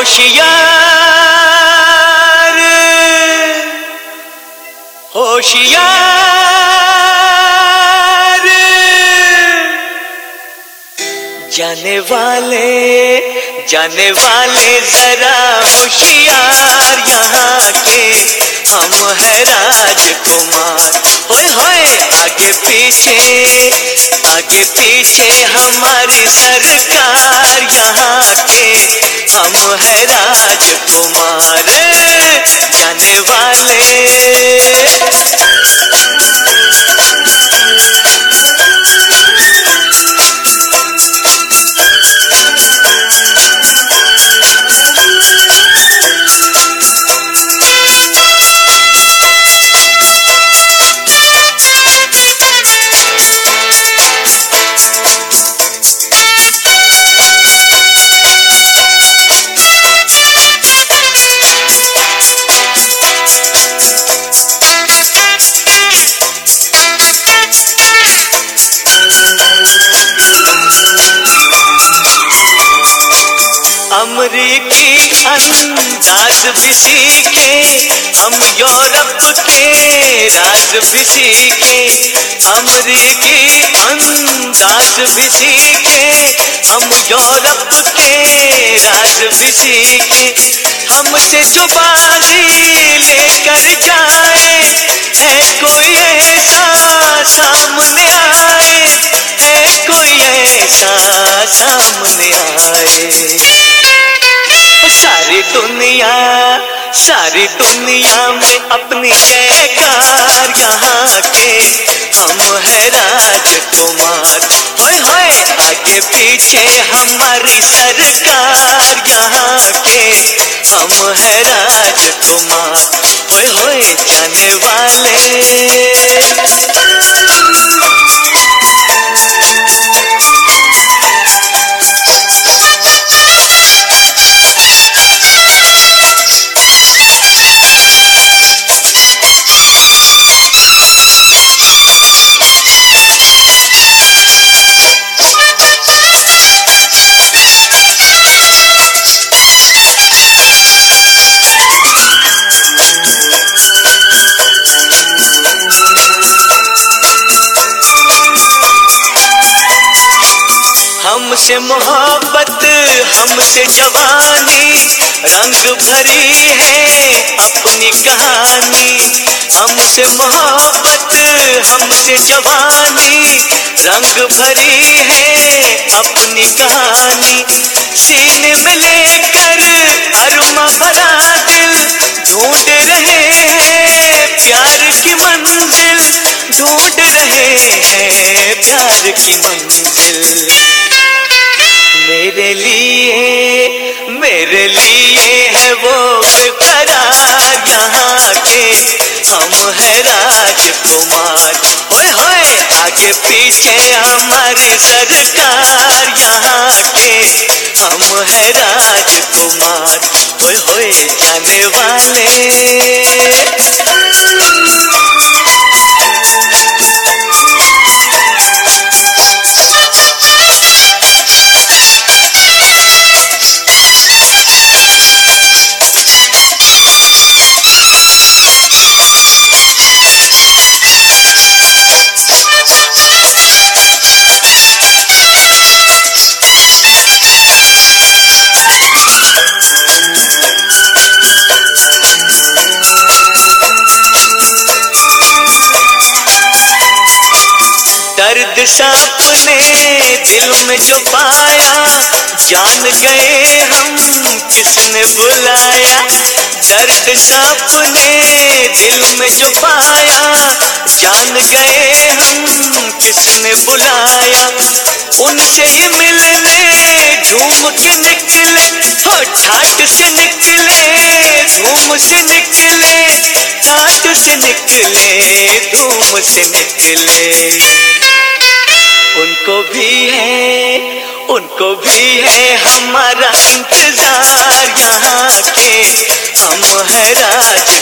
होशियार होशियार। जाने वाले जाने वाले जरा होशियार यहाँ के हम है राजकुमार। होए होए, आगे पीछे आगे पीछे हमारी सरकार यहाँ के। हम है राजकुमार जाने वाले अमरीकी अंदाज भी सीखे हम यूरोप के राज भी सीखे अमरीकी अंदाज भी सीखे हम यूरोप के राज भी सीखे हमसे जो बाजी लेकर जाए, है कोई ऐसा सामने आए, है कोई ऐसा सामने आए। सारी दुनिया में अपनी जयकार यहाँ के हम है राजकुमार? होए होए, आगे पीछे हमारी सरकार। यहाँ के हम है राजकुमार? होए होए, जाने वाले। हमसे मोहब्बत, हमसे जवानी, रंग भरी है अपनी कहानी। हमसे मोहब्बत, हमसे जवानी, रंग भरी है अपनी कहानी। सीने में लेकर अरमा भरा दिल ढूंढ रहे हैं, प्यार की मंजिल ढूंढ रहे हैं, प्यार की मंजिल। मेरे लिए मेरे लिए है वो बेकरार यहाँ के हम है राजकुमार होए होए, आगे पीछे हमारी सरकार यहाँ के। हम है राजकुमार होए होए जाने वाले। सांप ने दिल में जो पाया जान गए हम किसने बुलाया। दर्द सांप ने दिल में जो पाया जान गए हम किसने बुलाया। उनसे ही मिलने झूम के निकले हो ठाट से निकले, धूम से निकले ठाट से निकले, धूम से निकले। उनको भी है उनको भी है हमारा इंतज़ार। यहाँ के हम है राज